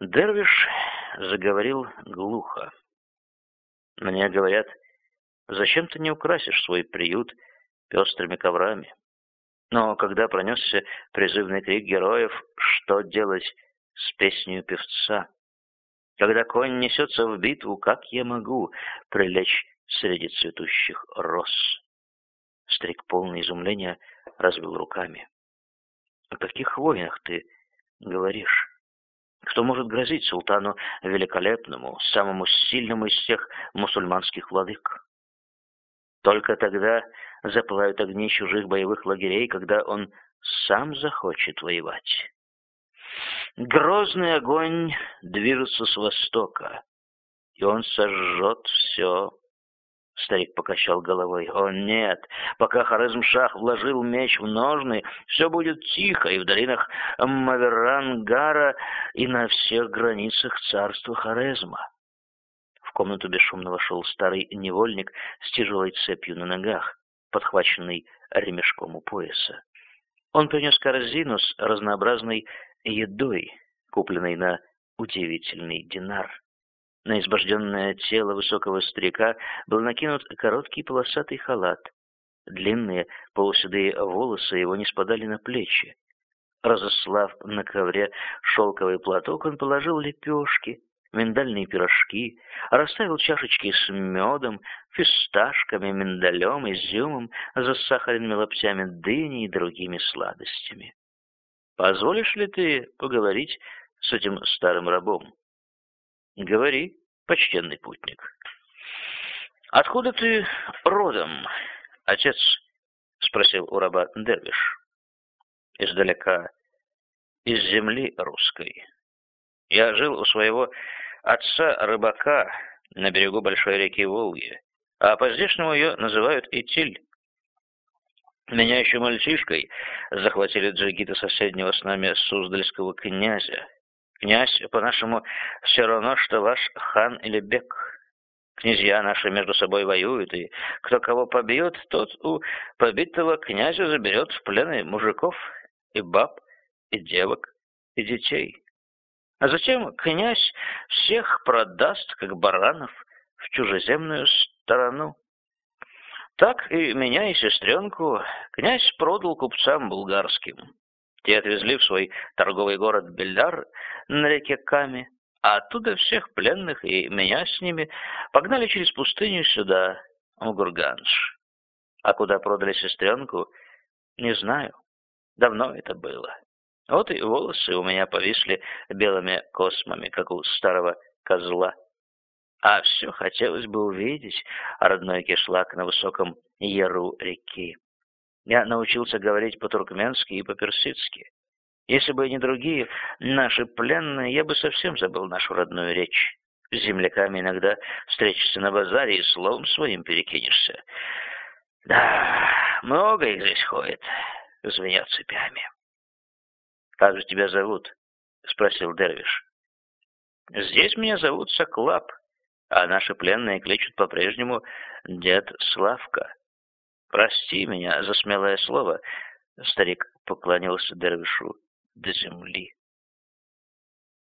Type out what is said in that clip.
Дервиш заговорил глухо. Мне говорят, зачем ты не украсишь свой приют пестрыми коврами? Но когда пронесся призывный крик героев, что делать с песнью певца? Когда конь несется в битву, как я могу прилечь среди цветущих роз? Старик, полный изумления, развел руками. О каких войнах ты говоришь? Кто может грозить султану великолепному, самому сильному из всех мусульманских владык? Только тогда запылают огни чужих боевых лагерей, когда он сам захочет воевать. Грозный огонь движется с востока, и он сожжет все. Старик покачал головой. «О, нет! Пока Хорезм-Шах вложил меч в ножны, все будет тихо и в долинах Маверангара, и на всех границах царства Хорезма». В комнату бесшумно вошел старый невольник с тяжелой цепью на ногах, подхваченный ремешком у пояса. Он принес корзину с разнообразной едой, купленной на удивительный динар. На избожденное тело высокого старика был накинут короткий полосатый халат. Длинные полуседые волосы его не спадали на плечи. Разослав на ковре шелковый платок, он положил лепешки, миндальные пирожки, расставил чашечки с медом, фисташками, миндалем, изюмом, засахаренными лоптями дыни и другими сладостями. «Позволишь ли ты поговорить с этим старым рабом?» «Говори, почтенный путник». «Откуда ты родом, отец?» — спросил у раба Дервиш. «Издалека, из земли русской. Я жил у своего отца рыбака на берегу большой реки Волги, а по-здешнему ее называют Итиль. Меня еще мальчишкой захватили джигиты соседнего с нами Суздальского князя. Князь, по-нашему, все равно, что ваш хан или бек. Князья наши между собой воюют, и кто кого побьет, тот у побитого князя заберет в плен и мужиков, и баб, и девок, и детей. А затем князь всех продаст, как баранов, в чужеземную сторону. Так и меня, и сестренку князь продал купцам булгарским. Те отвезли в свой торговый город Бельдар на реке Ками, а оттуда всех пленных и меня с ними погнали через пустыню сюда, в Гурганш. А куда продали сестренку, не знаю. Давно это было. Вот и волосы у меня повисли белыми космами, как у старого козла. А все хотелось бы увидеть родной кишлак на высоком яру реки. Я научился говорить по-туркменски и по-персидски. Если бы не другие наши пленные, я бы совсем забыл нашу родную речь. С земляками иногда встретишься на базаре и словом своим перекинешься. Да, много их здесь ходит, звенят цепями. «Как же тебя зовут?» — спросил Дервиш. «Здесь меня зовут Соклап, а наши пленные кличут по-прежнему дед Славка. Прости меня за смелое слово», — старик поклонился Дервишу до земли.